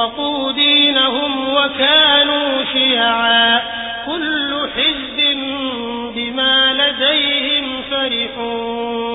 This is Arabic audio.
فرقوا دينهم وكانوا